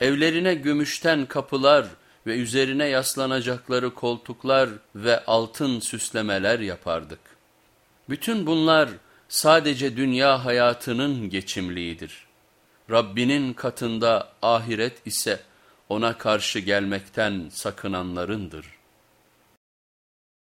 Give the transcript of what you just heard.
Evlerine gümüşten kapılar ve üzerine yaslanacakları koltuklar ve altın süslemeler yapardık. Bütün bunlar sadece dünya hayatının geçimliğidir. Rabbinin katında ahiret ise ona karşı gelmekten sakınanlarındır.